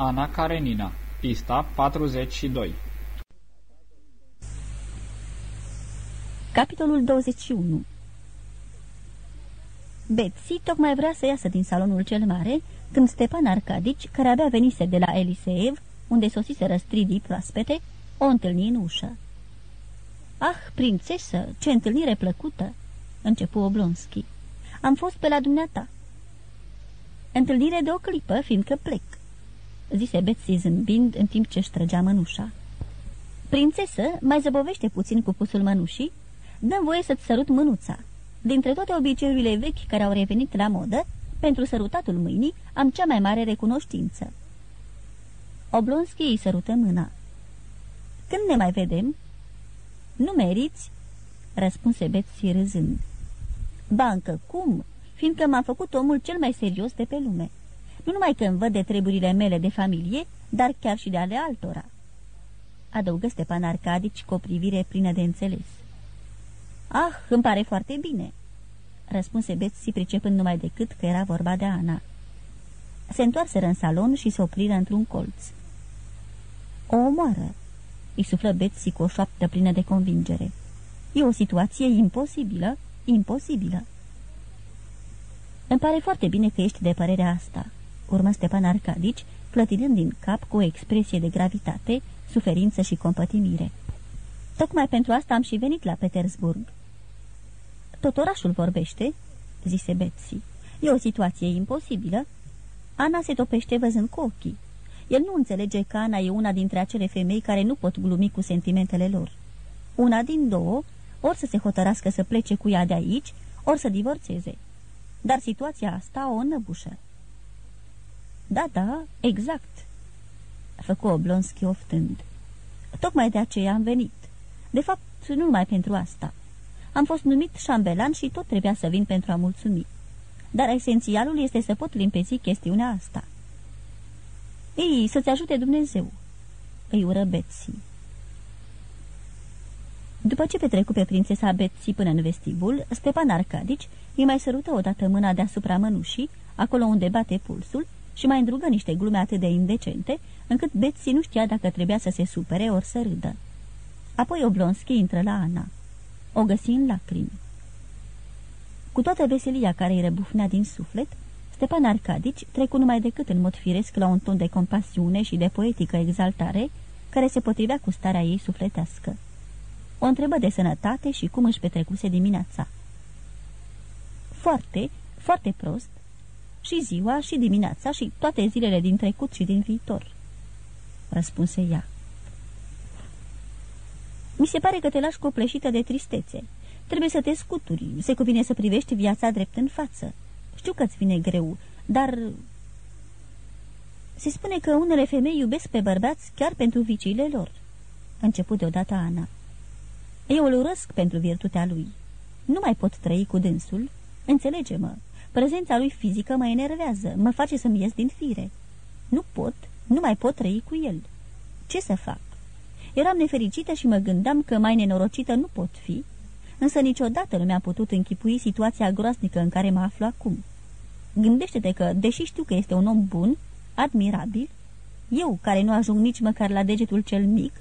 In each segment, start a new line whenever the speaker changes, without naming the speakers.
Ana Karenina Pista 42
Capitolul 21 Betsy tocmai vrea să iasă din salonul cel mare când Stepan Arcadici, care abia venise de la Eliseev, unde sosise răstridii proaspete, o întâlni în ușă. Ah, prințesă, ce întâlnire plăcută!" începu Oblonski. Am fost pe la dumneata." Întâlnire de o clipă, fiindcă plec," zise Betsy zâmbind în timp ce își trăgea mănușa. Prințesă, mai zăbovește puțin cu pusul mănușii? Dăm voie să-ți sărut mânuța. Dintre toate obiceiurile vechi care au revenit la modă, pentru sărutatul mâinii am cea mai mare recunoștință." Oblonski îi sărută mâna. Când ne mai vedem?" Nu meriți?" răspunse Betsy râzând. Bancă, cum? Fiindcă m-am făcut omul cel mai serios de pe lume. Nu numai că îmi văd de treburile mele de familie, dar chiar și de ale altora." Adăugă Stepan Arcadici cu o privire plină de înțeles. Ah, îmi pare foarte bine," răspunse Betsy pricepând numai decât că era vorba de Ana. Se întoarseră în salon și se opriră într-un colț. O omoară, îi suflă Betsy cu o șoaptă plină de convingere. E o situație imposibilă, imposibilă. Îmi pare foarte bine că ești de părerea asta, urmă Stepan Arcadici, clătinând din cap cu o expresie de gravitate, suferință și compătimire. Tocmai pentru asta am și venit la Petersburg. Tot orașul vorbește, zise Betsy. E o situație imposibilă. Ana se topește văzând cu ochii. El nu înțelege că Ana e una dintre acele femei care nu pot glumi cu sentimentele lor. Una din două, ori să se hotărască să plece cu ea de aici, ori să divorțeze. Dar situația asta o înăbușă. Da, da, exact, a făcut Oblonski oftând. Tocmai de aceea am venit. De fapt, nu numai pentru asta. Am fost numit șambelan și tot trebuia să vin pentru a mulțumi. Dar esențialul este să pot limpezi chestiunea asta. Ei, să-ți ajute Dumnezeu!" îi ură Betsy. După ce petrecu pe prințesa Betsy până în vestibul, Stepan Arcadici îi mai sărută odată mâna deasupra mănușii, acolo unde bate pulsul, și mai îndrugă niște glume atât de indecente, încât Betsy nu știa dacă trebuia să se supere ori să râdă. Apoi Oblonski intră la Ana. O găsi în lacrimi. Cu toată veselia care îi răbufnea din suflet, Stepan Arcadici trecu numai decât în mod firesc la un ton de compasiune și de poetică exaltare, care se potrivea cu starea ei sufletească. O întrebă de sănătate și cum își petrecuse dimineața. Foarte, foarte prost, și ziua, și dimineața, și toate zilele din trecut și din viitor, răspunse ea. Mi se pare că te lași copleșită de tristețe. Trebuie să te scuturi, se cuvine să privești viața drept în față. Știu că-ți vine greu, dar... Se spune că unele femei iubesc pe bărbați chiar pentru viciile lor. A început deodată Ana. Eu îl urăsc pentru virtutea lui. Nu mai pot trăi cu dânsul. Înțelege-mă, prezența lui fizică mă enervează, mă face să-mi ies din fire. Nu pot, nu mai pot trăi cu el. Ce să fac? Eram nefericită și mă gândeam că mai nenorocită nu pot fi, însă niciodată nu mi-a putut închipui situația groasnică în care mă aflu acum. Gândește-te că, deși știu că este un om bun, admirabil, eu, care nu ajung nici măcar la degetul cel mic,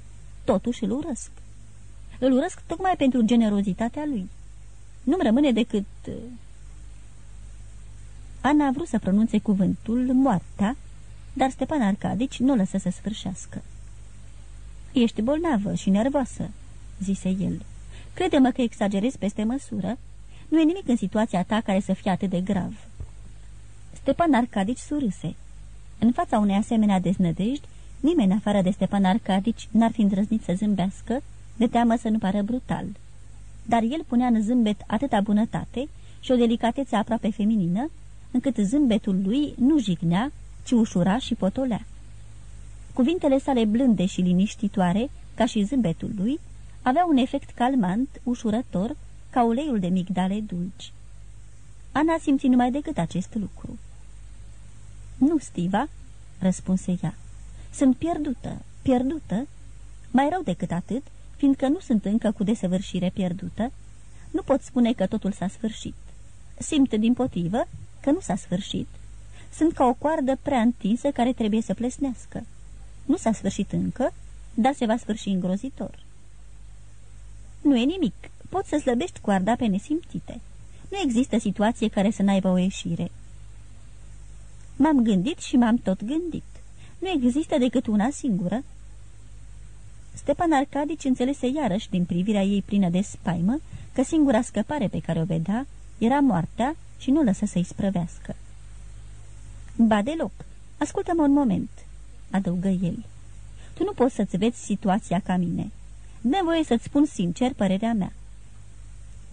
totuși îl urăsc. Îl urăsc tocmai pentru generozitatea lui. Nu-mi rămâne decât... Uh, Ana a vrut să pronunțe cuvântul moartea, dar Stepan Arcadici nu lăsă să sfârșească. Ești bolnavă și nervoasă," zise el. Crede-mă că exagerezi peste măsură. Nu e nimic în situația ta care să fie atât de grav." Stepan Arcadici surâse. În fața unei asemenea deznădejdi, nimeni afară de Stepan Arcadici n-ar fi îndrăznit să zâmbească, de teamă să nu pară brutal. Dar el punea în zâmbet atâta bunătate și o delicatețe aproape feminină, încât zâmbetul lui nu jignea, ci ușura și potolea. Cuvintele sale blânde și liniștitoare, ca și zâmbetul lui, aveau un efect calmant, ușurător, ca uleiul de migdale dulci. Ana simți numai decât acest lucru. Nu, Stiva," răspunse ea. Sunt pierdută, pierdută. Mai rău decât atât, fiindcă nu sunt încă cu desăvârșire pierdută, nu pot spune că totul s-a sfârșit. Simt, din potrivă, că nu s-a sfârșit. sunt ca o coardă prea întinsă care trebuie să plesnească. Nu s-a sfârșit încă, dar se va sfârși îngrozitor. Nu e nimic, poți să slăbești coarda pe nesimțite. Nu există situație care să n-aibă o ieșire. M-am gândit și m-am tot gândit. Nu există decât una singură. Stepan Arcadici înțelese iarăși din privirea ei plină de spaimă că singura scăpare pe care o vedea era moartea și nu lăsă să-i sprăvească. Ba deloc, ascultă-mă un moment, adăugă el. Tu nu poți să-ți vezi situația ca mine. Dă voie să-ți spun sincer părerea mea.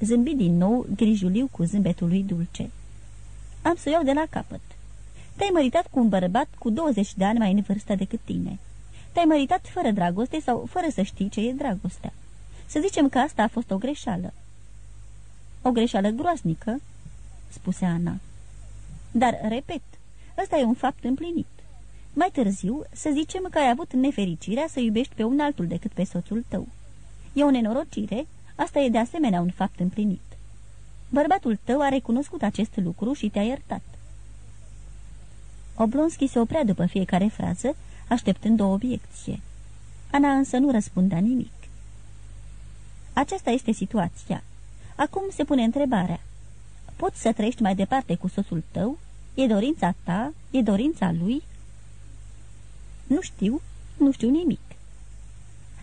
Zâmbi din nou grijuliu cu zâmbetul lui dulce. Am să iau de la capăt. Te-ai măritat cu un bărbat cu 20 de ani mai în vârstă decât tine. Te-ai măritat fără dragoste sau fără să știi ce e dragostea. Să zicem că asta a fost o greșeală. O greșeală groaznică, spuse Ana. Dar, repet, ăsta e un fapt împlinit. Mai târziu, să zicem că ai avut nefericirea să iubești pe un altul decât pe soțul tău. E o nenorocire, asta e de asemenea un fapt împlinit. Bărbatul tău a recunoscut acest lucru și te-a iertat. Oblonski se oprea după fiecare frază, așteptând o obiecție. Ana însă nu răspundea nimic. Aceasta este situația. Acum se pune întrebarea. Poți să trăiești mai departe cu soțul tău? E dorința ta? E dorința lui? Nu știu, nu știu nimic.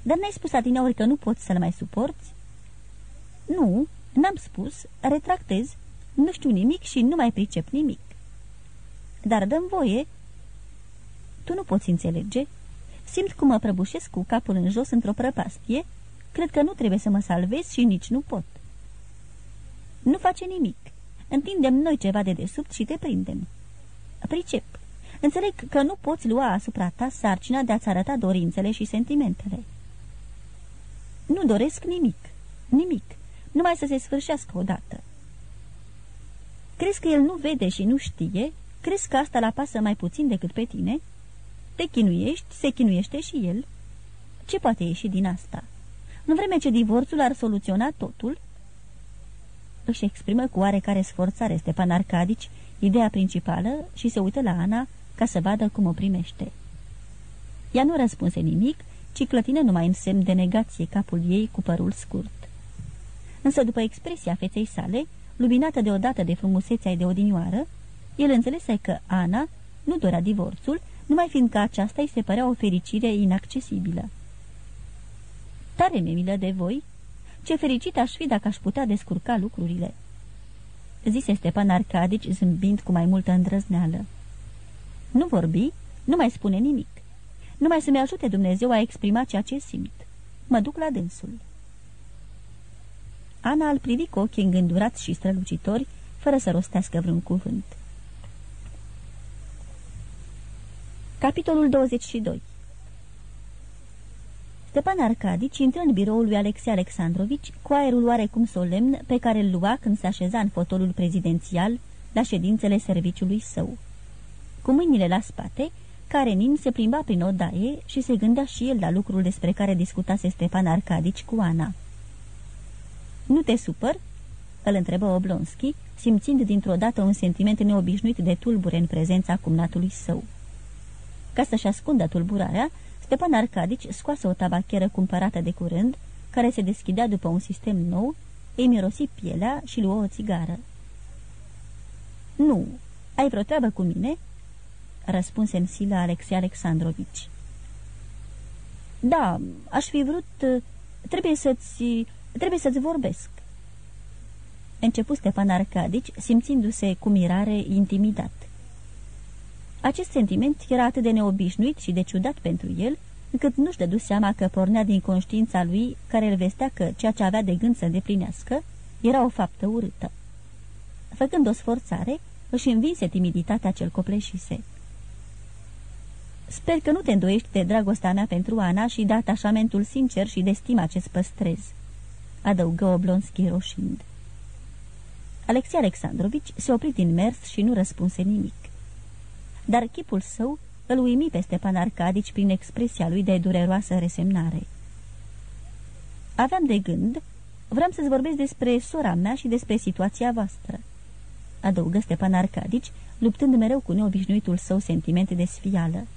Dar n-ai spus adineori că nu poți să-l mai suporți? Nu, n-am spus, retractez, nu știu nimic și nu mai pricep nimic. Dar dăm voie. Tu nu poți înțelege. Simt cum mă prăbușesc cu capul în jos într-o prăpastie. Cred că nu trebuie să mă salvez și nici nu pot. Nu face nimic. Întindem noi ceva de desubt și te prindem. Pricep. Înțeleg că nu poți lua asupra ta sarcina de a-ți arăta dorințele și sentimentele. Nu doresc nimic. Nimic. Numai să se sfârșească odată. Crezi că el nu vede și nu știe? Crezi că asta la pasă mai puțin decât pe tine? Te chinuiești, se chinuiește și el. Ce poate ieși din asta? În vreme ce divorțul ar soluționa totul? Își exprimă cu oarecare sforțare Stepan Arcadici ideea principală și se uită la Ana ca să vadă cum o primește. Ea nu răspunse nimic, ci clătină numai în semn de negație capul ei cu părul scurt. Însă după expresia feței sale, luminată deodată de frumusețea de odinioară, el înțelese că Ana nu dorea divorțul, numai fiindcă aceasta îi se părea o fericire inaccesibilă. Tare mi milă de voi, ce fericit aș fi dacă aș putea descurca lucrurile, zise Stepan Arcadici zâmbind cu mai multă îndrăzneală. Nu vorbi, nu mai spune nimic. Numai să-mi ajute Dumnezeu a exprima ceea ce simt. Mă duc la dânsul. Ana îl privi cu ochii îngândurați și strălucitori, fără să rostească vreun cuvânt. Capitolul 22 Stepan Arcadici intră în biroul lui Alexei Alexandrovici cu aerul oarecum solemn pe care îl lua când se așeza în fotolul prezidențial la ședințele serviciului său. Cu mâinile la spate, Karenin se plimba prin odaie și se gândea și el la lucrul despre care discutase Stepan Arcadici cu Ana. Nu te supăr?" îl întrebă Oblonski, simțind dintr-o dată un sentiment neobișnuit de tulbure în prezența cumnatului său. Ca să-și ascundă tulburarea, Stepan Arcadici scoase o tabacheră cumpărată de curând, care se deschidea după un sistem nou, îi mirosi pielea și luă o țigară. Nu, ai vreo treabă cu mine?" răspunse în silă Alexei Alexandrovici. Da, aș fi vrut... Trebuie să-ți... Trebuie să-ți vorbesc." Începu Stepan Arcadici, simțindu-se cu mirare intimidat. Acest sentiment era atât de neobișnuit și de ciudat pentru el, încât nu-și dădu seama că pornea din conștiința lui, care îl vestea că ceea ce avea de gând să îndeplinească era o faptă urâtă. Făcând o sforțare, își învinse timiditatea ce-l copleșise. Sper că nu te îndoiești de dragostea mea pentru Ana și de atașamentul sincer și de stima ce-ți păstrez," adăugă Oblonski roșind. Alexei Alexandrovici se opri din mers și nu răspunse nimic dar chipul său îl uimi pe Stepan Arcadici prin expresia lui de dureroasă resemnare. Aveam de gând, vreau să-ți vorbesc despre sora mea și despre situația voastră, adăugă Stepan Arcadici, luptând mereu cu neobișnuitul său sentiment de sfială.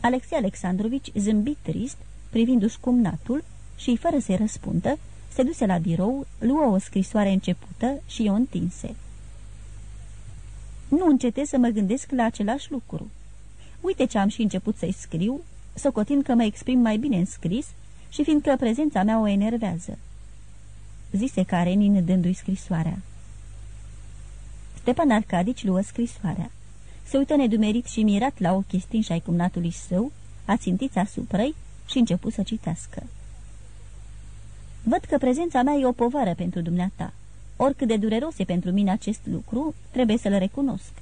Alexei Alexandrovici zâmbi trist, privindu-și cumnatul și, fără să-i răspundă, se duse la birou, luă o scrisoare începută și o întinse. Nu încetez să mă gândesc la același lucru. Uite ce am și început să-i scriu, socotind că mă exprim mai bine în scris și fiindcă prezența mea o enervează. Zise Karenin dându-i scrisoarea. Stepan Arcadici luă scrisoarea. Se uită nedumerit și mirat la ochii stinși ai cumnatului său, ațintiți asupra-i și început să citească. Văd că prezența mea e o povară pentru dumneata. Oricât de dureros e pentru mine acest lucru, trebuie să-l recunosc.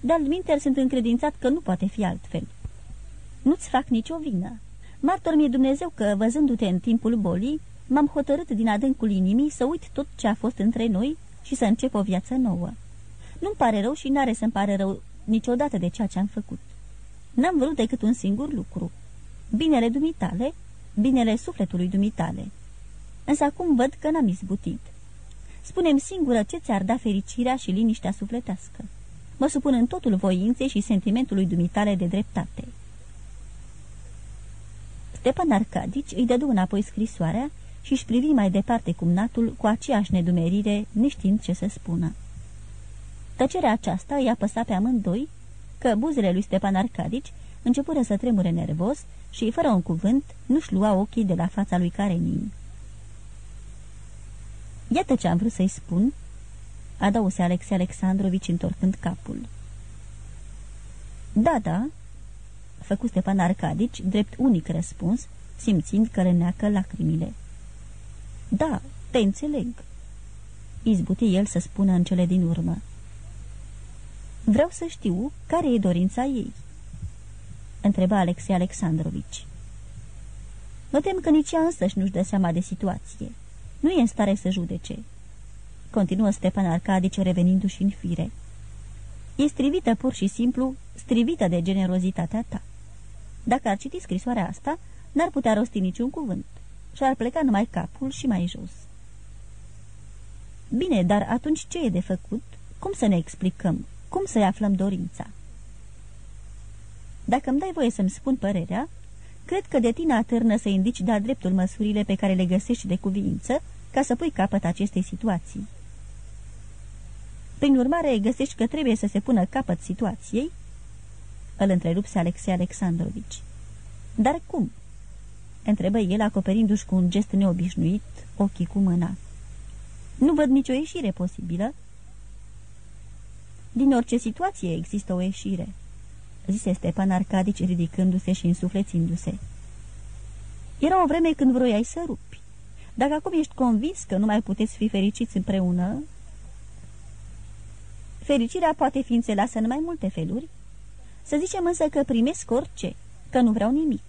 De-al sunt încredințat că nu poate fi altfel. Nu-ți fac nicio vină. Martor mi-e Dumnezeu că, văzându-te în timpul bolii, m-am hotărât din adâncul inimii să uit tot ce a fost între noi și să încep o viață nouă. Nu-mi pare rău și n-are să-mi pare rău niciodată de ceea ce am făcut. N-am vrut decât un singur lucru. Binele dumitale, binele sufletului dumitale. Însă acum văd că n-am izbutit. Spunem singură ce ți-ar da fericirea și liniștea sufletească. Mă supun în totul voinței și sentimentului dumitale de dreptate. Stepan Arcadici îi dădu înapoi scrisoarea și își privi mai departe cumnatul cu aceeași nedumerire, neștiind ce să spună. Tăcerea aceasta i-a păsat pe amândoi că buzele lui Stepan Arcadici începură să tremure nervos și, fără un cuvânt, nu-și lua ochii de la fața lui Karenin. Iată ce am vrut să-i spun, adăuse Alexei Alexandrovici întorcând capul. Da, da, făcu Stepan Arcadici, drept unic răspuns, simțind că răneacă lacrimile. Da, te înțeleg, izbuti el să spună în cele din urmă. Vreau să știu care e dorința ei. Întreba Alexei Alexandrovici. Mă tem că nici ea însăși nu-și dă seama de situație. Nu e în stare să judece. Continuă Stepan Arcadice revenindu-și în fire. E strivită pur și simplu, strivită de generozitatea ta. Dacă ar citi scrisoarea asta, n-ar putea rosti niciun cuvânt și ar pleca numai capul și mai jos. Bine, dar atunci ce e de făcut? Cum să ne explicăm? Cum să-i aflăm dorința? Dacă îmi dai voie să-mi spun părerea, cred că de tine atârnă să indici de-a dreptul măsurile pe care le găsești de cuvință ca să pui capăt acestei situații. Prin urmare, găsești că trebuie să se pună capăt situației? Îl întrerupse Alexei Alexandrovici. Dar cum? Întrebă el, acoperindu-și cu un gest neobișnuit ochii cu mâna. Nu văd nicio ieșire posibilă din orice situație există o ieșire, zise Stepan Arcadici ridicându-se și însuflețindu-se. Era o vreme când vroiai să rupi. Dacă acum ești convins că nu mai puteți fi fericiți împreună... Fericirea poate fi înțeleasă în mai multe feluri. Să zicem însă că primesc orice, că nu vreau nimic.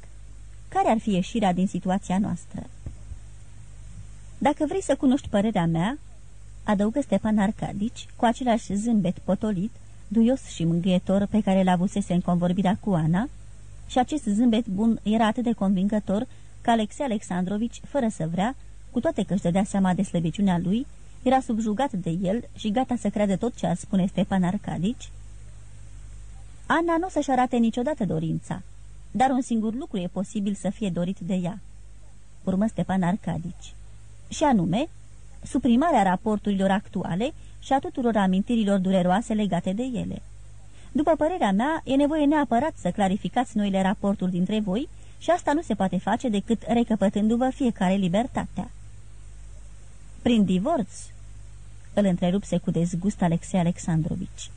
Care ar fi ieșirea din situația noastră? Dacă vrei să cunoști părerea mea, adăugă Stepan Arcadici, cu același zâmbet potolit, duios și mângâietor pe care l-avusese în convorbirea cu Ana, și acest zâmbet bun era atât de convingător că Alexei Alexandrovici, fără să vrea, cu toate că își dădea seama de slăbiciunea lui, era subjugat de el și gata să creadă tot ce ar spune Stepan Arcadici. Ana nu o să-și arate niciodată dorința, dar un singur lucru e posibil să fie dorit de ea. Urmă Stepan Arcadici. Și anume, suprimarea raporturilor actuale și a tuturor amintirilor dureroase legate de ele. După părerea mea, e nevoie neapărat să clarificați noile raporturi dintre voi și asta nu se poate face decât recăpătându-vă fiecare libertatea. Prin divorț? Îl întrerupse cu dezgust Alexei Alexandrovici.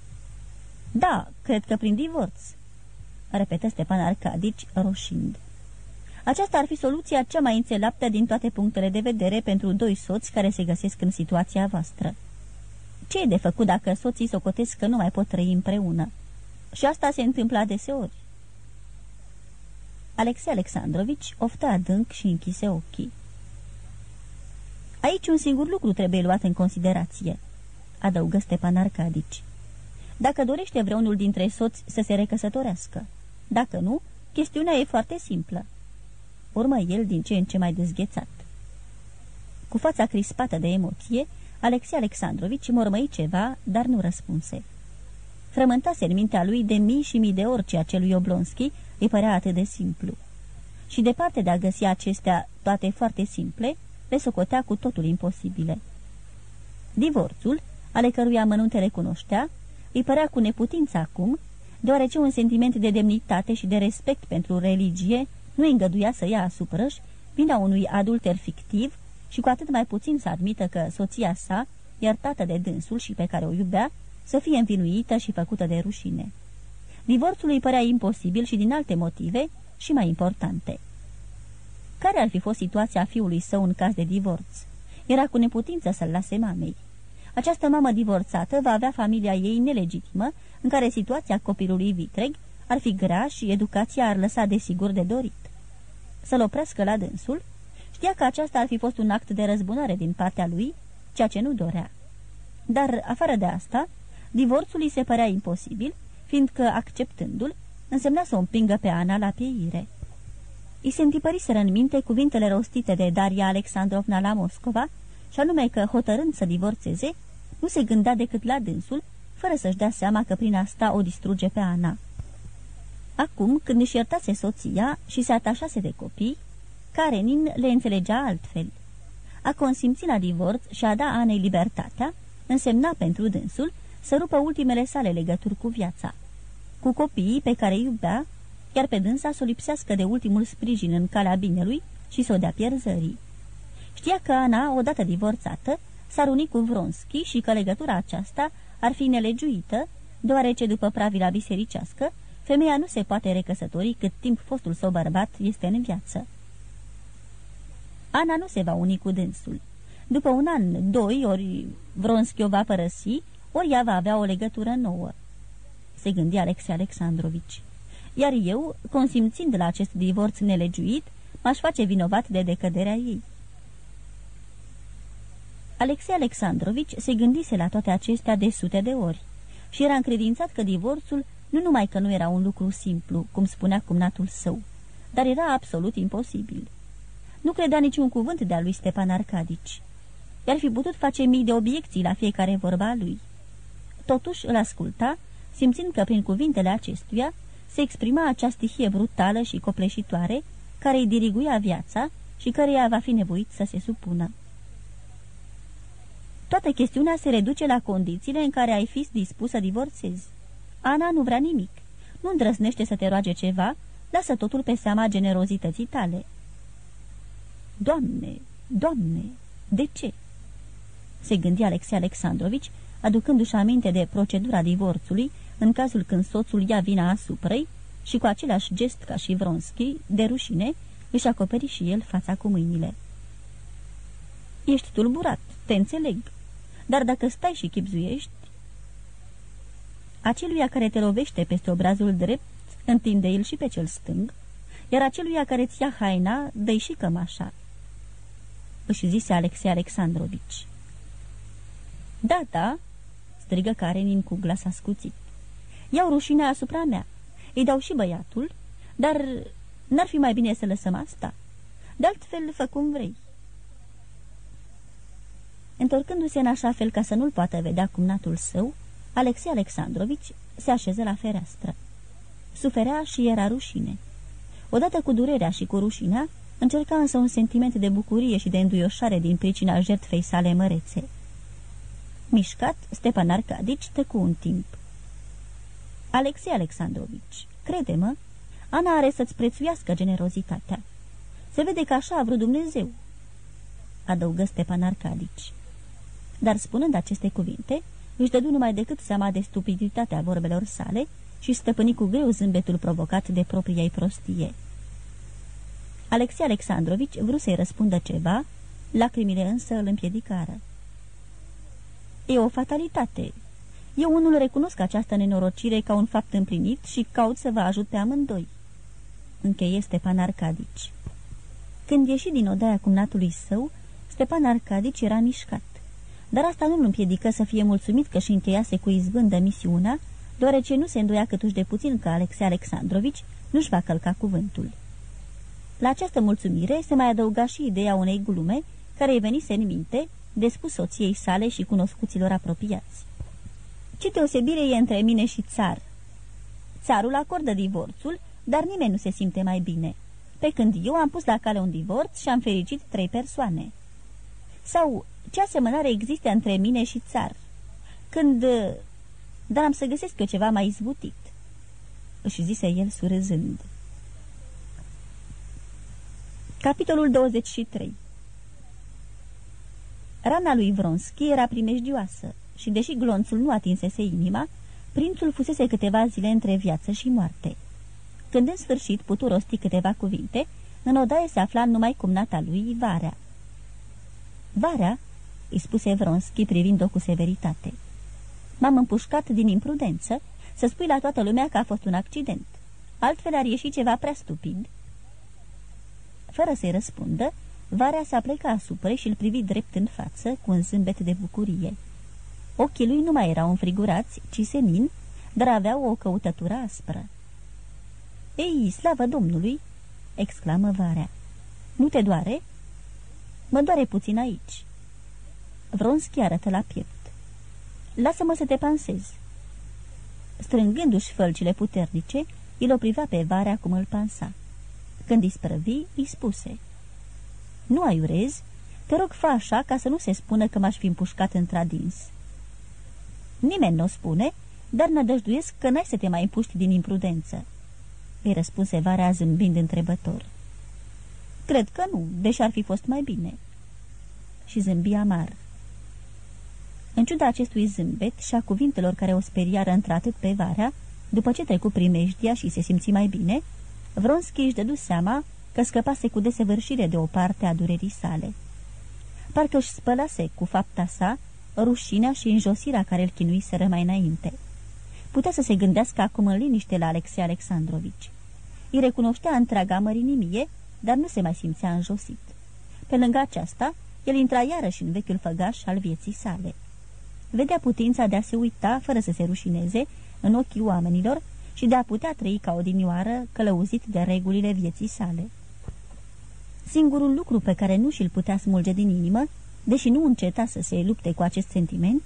Da, cred că prin divorț, repetă Stepan Arcadici, roșind. Aceasta ar fi soluția cea mai înțeleaptă din toate punctele de vedere pentru doi soți care se găsesc în situația voastră. Ce e de făcut dacă soții socotesc că nu mai pot trăi împreună? Și asta se întâmplă adeseori. Alexei Alexandrovici oftă adânc și închise ochii. Aici un singur lucru trebuie luat în considerație, adăugă Stepan Arcadici. Dacă dorește vreunul dintre soți să se recăsătorească. Dacă nu, chestiunea e foarte simplă urmă el din ce în ce mai dezghețat. Cu fața crispată de emoție, Alexei Alexandrovici mormăi ceva, dar nu răspunse. frământase în mintea lui de mii și mii de ori ceea ce lui Oblonski îi părea atât de simplu. Și departe de a găsi acestea toate foarte simple, le socotea cu totul imposibile. Divorțul, ale căruia amănuntele cunoștea, îi părea cu neputință acum, deoarece un sentiment de demnitate și de respect pentru religie nu îi îngăduia să ia asupra vina unui adulter fictiv și cu atât mai puțin să admită că soția sa, iertată de dânsul și pe care o iubea, să fie învinuită și făcută de rușine. Divorțul îi părea imposibil și din alte motive și mai importante. Care ar fi fost situația fiului său în caz de divorț? Era cu neputință să-l lase mamei. Această mamă divorțată va avea familia ei nelegitimă, în care situația copilului vitreg ar fi grea și educația ar lăsa desigur de dorit. Să-l oprească la dânsul, știa că aceasta ar fi fost un act de răzbunare din partea lui, ceea ce nu dorea. Dar, afară de asta, divorțul îi se părea imposibil, fiindcă, acceptându-l, însemna să o împingă pe Ana la pieire. I se întipăriseră în minte cuvintele rostite de Daria Alexandrovna la Moscova, și anume că, hotărând să divorțeze, nu se gândea decât la dânsul, fără să-și dea seama că prin asta o distruge pe Ana. Acum, când își iertase soția și se atașase de copii, Karenin le înțelegea altfel. A consimți la divorț și a da Anei libertatea însemna pentru dânsul să rupă ultimele sale legături cu viața. Cu copiii pe care îi iubea, iar pe dânsa să o lipsească de ultimul sprijin în calea binelui și să o dea pierzării. Știa că Ana, odată divorțată, s-ar uni cu Vronski și că legătura aceasta ar fi nelegiuită, deoarece după pravila bisericească, femeia nu se poate recăsători cât timp fostul său bărbat este în viață. Ana nu se va uni cu dânsul. După un an, doi, ori Vronski o va părăsi, ori ea va avea o legătură nouă. Se gândi Alexei Alexandrovici. Iar eu, consimțind la acest divorț nelegiuit, m-aș face vinovat de decăderea ei. Alexei Alexandrovici se gândise la toate acestea de sute de ori și era încredințat că divorțul nu numai că nu era un lucru simplu, cum spunea cumnatul său, dar era absolut imposibil. Nu credea niciun cuvânt de-a lui Stepan Arcadici. I-ar fi putut face mii de obiecții la fiecare vorba lui. Totuși îl asculta, simțind că prin cuvintele acestuia se exprima acea stihie brutală și copleșitoare care îi diriguia viața și căreia va fi nevoit să se supună. Toată chestiunea se reduce la condițiile în care ai fi dispus să divorțezi. Ana nu vrea nimic. Nu îndrăznește să te roage ceva, lasă totul pe seama generozității tale. Doamne, doamne, de ce? Se gândi Alexei Alexandrovici, aducându-și aminte de procedura divorțului în cazul când soțul ia vina asupra și cu același gest ca și Vronski, de rușine, își acoperi și el fața cu mâinile. Ești tulburat, te înțeleg, dar dacă stai și chipzuiești, aceluia care te lovește peste obrazul drept, întinde-l și pe cel stâng, iar aceluia care ți ia haina, dă și cămașa. Își zise Alexei Alexandrovici. Da, da, strigă Karenin cu glas ascuțit. Iau rușinea asupra mea. Îi dau și băiatul, dar n-ar fi mai bine să lăsăm asta. De altfel, fă cum vrei. Întorcându-se în așa fel ca să nu-l poată vedea cumnatul său, Alexei Alexandrovici se așeză la fereastră. Suferea și era rușine. Odată cu durerea și cu rușinea, încerca însă un sentiment de bucurie și de înduioșare din pricina jertfei sale mărețe. Mișcat, Stepan Arcadici tăcu un timp. Alexei Alexandrovici, crede-mă, Ana are să-ți prețuiască generozitatea. Se vede că așa a vrut Dumnezeu, adăugă Stepan Arcadici. Dar spunând aceste cuvinte, își dădu numai decât seama de stupiditatea vorbelor sale și stăpâni cu greu zâmbetul provocat de propria ei prostie. Alexei Alexandrovici vrut să-i răspundă ceva, lacrimile însă îl împiedicară. E o fatalitate. Eu unul recunosc această nenorocire ca un fapt împlinit și caut să vă ajut pe amândoi. Încheie Stepan Arcadici. Când ieși din odaia cumnatului său, Stepan Arcadici era mișcat. Dar asta nu-l împiedică să fie mulțumit că și încheiase cu izbândă misiunea, deoarece nu se îndoia câtuși de puțin că Alexei Alexandrovici nu-și va călca cuvântul. La această mulțumire se mai adăuga și ideea unei glume care îi venise în minte de spus soției sale și cunoscuților apropiați. Ce deosebire e între mine și țar? Țarul acordă divorțul, dar nimeni nu se simte mai bine. Pe când eu am pus la cale un divorț și am fericit trei persoane. Sau ce asemănare există între mine și țar? Când... Dar am să găsesc eu ceva mai izbutit. Își zise el surâzând. Capitolul 23 Rana lui Vronski era primejdioasă și, deși glonțul nu atinsese inima, prințul fusese câteva zile între viață și moarte. Când în sfârșit putu rosti câteva cuvinte, în odaie se afla numai cumnata lui, Varea. Varea, îi spuse Vronski privind-o cu severitate. M-am împușcat din imprudență să spui la toată lumea că a fost un accident. Altfel ar ieși ceva prea stupid. Fără să-i răspundă, Varea s-a plecat asupra și îl privi drept în față, cu un zâmbet de bucurie. Ochii lui nu mai erau înfrigurați, ci senin, dar aveau o căutătură aspră. Ei, slavă Domnului!" exclamă Varea. Nu te doare?" Mă doare puțin aici." Vronski arătă la piept. Lasă-mă să te pansez." Strângându-și fălcile puternice, el o privea pe Varea cum îl pansa. Când îi sprăvi, îi spuse. Nu aiurezi? Te rog, fa așa ca să nu se spună că m-aș fi împușcat într-adins." Nimeni nu o spune, dar nădăjduiesc că n-ai să te mai împuști din imprudență." Îi răspunse Varea zâmbind întrebător. Cred că nu, deși ar fi fost mai bine." Și zâmbi amar. În ciuda acestui zâmbet și a cuvintelor care o speriară într-atât pe Varea, după ce trecu primejdia și se simți mai bine, Vronski își dădu seama că scăpase cu desăvârșire de o parte a durerii sale. Parcă își spălase cu fapta sa rușinea și înjosirea care îl chinuiseră mai înainte. Putea să se gândească acum în liniște la Alexei Alexandrovici. Îi recunoștea întreaga mărinimie, dar nu se mai simțea înjosit. Pe lângă aceasta, el intra iarăși în vechiul făgaș al vieții sale. Vedea putința de a se uita, fără să se rușineze, în ochii oamenilor și de a putea trăi ca odinioară, călăuzit de regulile vieții sale. Singurul lucru pe care nu și-l putea smulge din inimă, deși nu înceta să se lupte cu acest sentiment,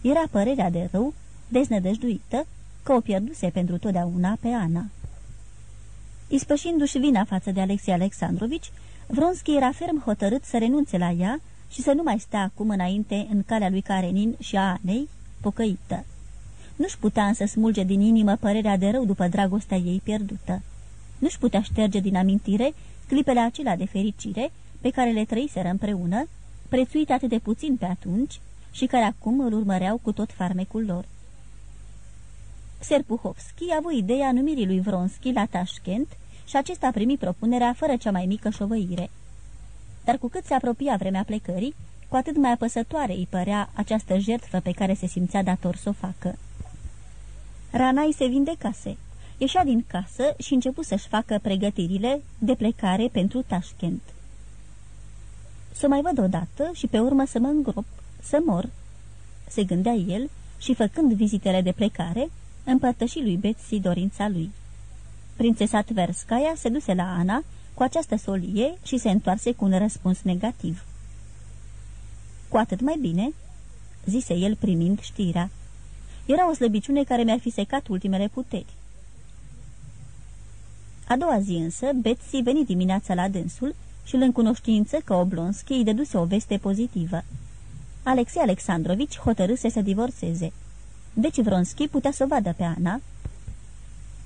era părerea de rău, deznădăjduită, că o pierduse pentru totdeauna pe Ana. Ispășindu-și vina față de Alexei Alexandrovici, Vronski era ferm hotărât să renunțe la ea și să nu mai stea acum înainte în calea lui Karenin și a Anei, pocăită. Nu-și putea însă smulge din inimă părerea de rău după dragostea ei pierdută. Nu-și putea șterge din amintire clipele acelea de fericire pe care le trăiseră împreună, prețuite atât de puțin pe atunci și care acum îl urmăreau cu tot farmecul lor. Serpuhovski a avut ideea numirii lui Vronski la Tashkent și acesta a primit propunerea fără cea mai mică șovăire. Dar cu cât se apropia vremea plecării, cu atât mai apăsătoare îi părea această jertfă pe care se simțea dator să o facă. Rana îi se vindecase. Ieșea din casă și începu să-și facă pregătirile de plecare pentru Tashkent. Să mai văd odată și pe urmă să mă îngrop, să mor, se gândea el și făcând vizitele de plecare, împărtăși lui Betsy dorința lui. Prințesa Tverskaya se duse la Ana cu această solie și se întoarse cu un răspuns negativ. Cu atât mai bine, zise el primind știrea. Era o slăbiciune care mi-ar fi secat ultimele puteri. A doua zi însă, Betsy veni dimineața la dânsul și îl încunoștință că Oblonski îi dăduse o veste pozitivă. Alexei Alexandrovici hotărâse să divorțeze. Deci Vronski putea să vadă pe Ana,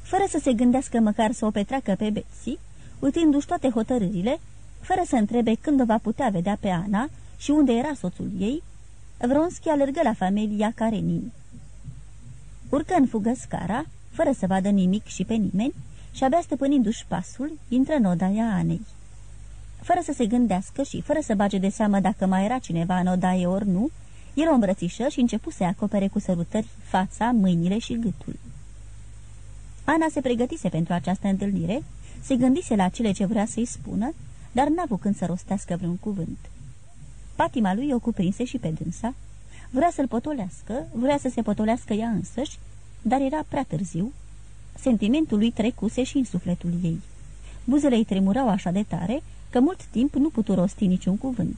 fără să se gândească măcar să o petreacă pe Betsy, uitându-și toate hotărârile, fără să întrebe când o va putea vedea pe Ana și unde era soțul ei, Vronski alergă la familia Karenin. Urcă în fugă scara, fără să vadă nimic și pe nimeni, și abia stăpânindu-și pasul, intră în odaia Anei. Fără să se gândească și fără să bage de seamă dacă mai era cineva în odaie ori nu, el o îmbrățișă și începu să acopere cu sărutări fața, mâinile și gâtul. Ana se pregătise pentru această întâlnire, se gândise la cele ce vrea să-i spună, dar n-a avut când să rostească vreun cuvânt. Patima lui o cuprinse și pe dânsa, vrea să-l potolească, vrea să se potolească ea însăși, dar era prea târziu. Sentimentul lui trecuse și în sufletul ei. Buzele îi tremurau așa de tare că mult timp nu putu rosti niciun cuvânt.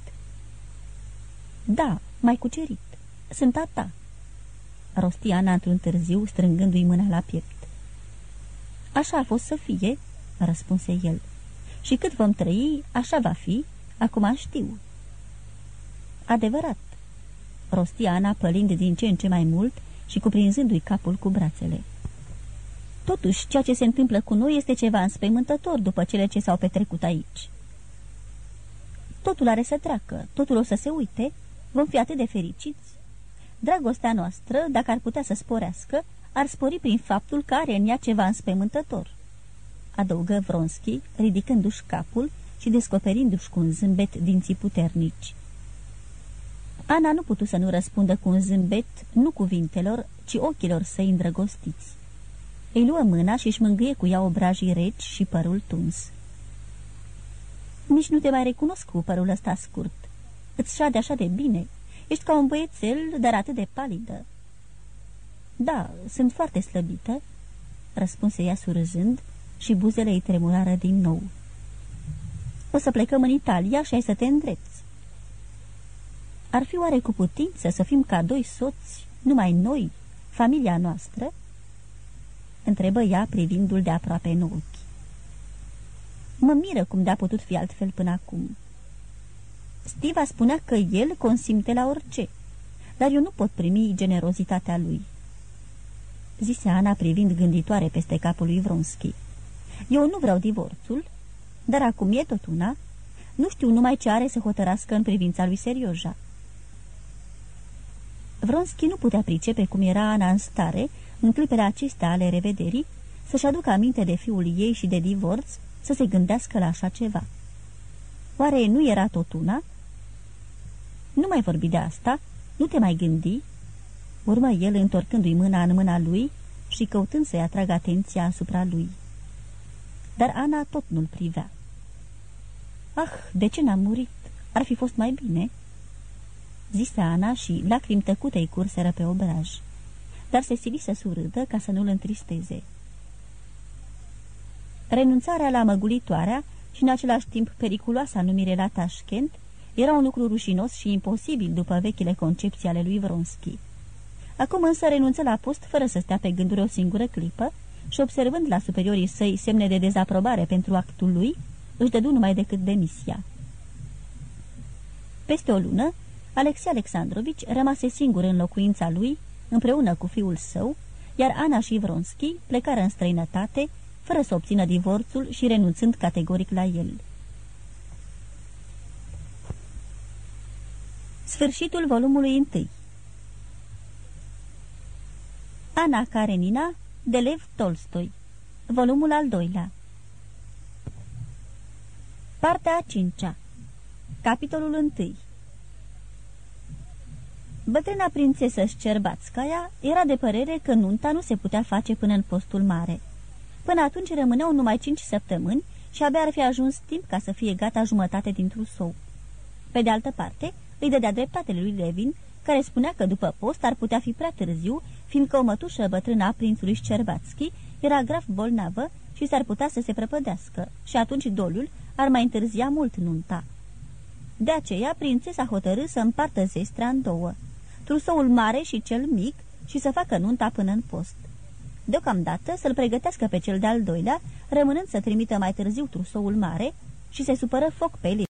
Da, mai cucerit. Sunt a ta." rosti Ana într-un târziu, strângându-i mâna la piept. Așa a fost să fie, răspunse el. Și cât vom trăi, așa va fi, acum știu. Adevărat, rosti Ana pălind din ce în ce mai mult și cuprinzându-i capul cu brațele. Totuși, ceea ce se întâmplă cu noi este ceva înspăimântător după cele ce s-au petrecut aici. Totul are să treacă, totul o să se uite, vom fi atât de fericiți. Dragostea noastră, dacă ar putea să sporească, ar spori prin faptul că are în ea ceva înspăimântător. Adăugă Vronski, ridicându-și capul și descoperindu-și cu un zâmbet dinții puternici. Ana nu putu să nu răspundă cu un zâmbet, nu cuvintelor, ci ochilor săi îndrăgostiți. Îi luă mâna și își mângâie cu ea obrajii reci și părul tuns. Nici nu te mai recunosc cu părul ăsta scurt. Îți șade așa de bine. Ești ca un băiețel, dar atât de palidă." Da, sunt foarte slăbită," răspunse ea surâzând și buzele îi tremulară din nou. O să plecăm în Italia și ai să te îndrepți." Ar fi oare cu putință să fim ca doi soți, numai noi, familia noastră?" întrebă ea privindu-l de aproape în ochi. Mă miră cum de-a putut fi altfel până acum. Stiva spunea că el consimte la orice, dar eu nu pot primi generozitatea lui. Zise Ana privind gânditoare peste capul lui Vronski. Eu nu vreau divorțul, dar acum e tot una. Nu știu numai ce are să hotărască în privința lui Serioja. Vronski nu putea pricepe cum era Ana în stare, în clipele acestea ale revederii, să-și aducă aminte de fiul ei și de divorț, să se gândească la așa ceva. Oare nu era tot una? Nu mai vorbi de asta, nu te mai gândi, urmă el întorcându-i mâna în mâna lui și căutând să-i atragă atenția asupra lui. Dar Ana tot nu-l privea. Ah, de ce n-am murit? Ar fi fost mai bine?" Zise Ana și lacrimi tăcute îi curseră pe obraj. Dar se sili să surâdă ca să nu-l întristeze. Renunțarea la măgulitoarea și în același timp periculoasa numire la Tashkent era un lucru rușinos și imposibil după vechile concepții ale lui Vronski. Acum însă renunță la post fără să stea pe gânduri o singură clipă și observând la superiorii săi semne de dezaprobare pentru actul lui, își dădu numai decât demisia. Peste o lună, Alexei Alexandrovici rămase singur în locuința lui, împreună cu fiul său, iar Ana și Vronski plecară în străinătate, fără să obțină divorțul și renunțând categoric la el. Sfârșitul volumului 1 Ana Karenina de Lev Tolstoi. Volumul al doilea. Partea a cincea. Capitolul 1 Bătrâna prințesă Șcerbațcaia era de părere că nunta nu se putea face până în postul mare. Până atunci rămâneau numai cinci săptămâni și abia ar fi ajuns timp ca să fie gata jumătate din trusou. Pe de altă parte, îi dădea dreptatele lui Levin, care spunea că după post ar putea fi prea târziu, fiindcă o mătușă bătrână a prințului Șcerbațchi era grav bolnavă și s-ar putea să se prăpădească, și atunci doliul ar mai întârzia mult nunta. De aceea, prințesa hotărâ să împartă zestrea în două, trusoul mare și cel mic, și să facă nunta până în post. Deocamdată să-l pregătească pe cel de-al doilea, rămânând să trimită mai târziu trusoul mare și se supără foc pe el.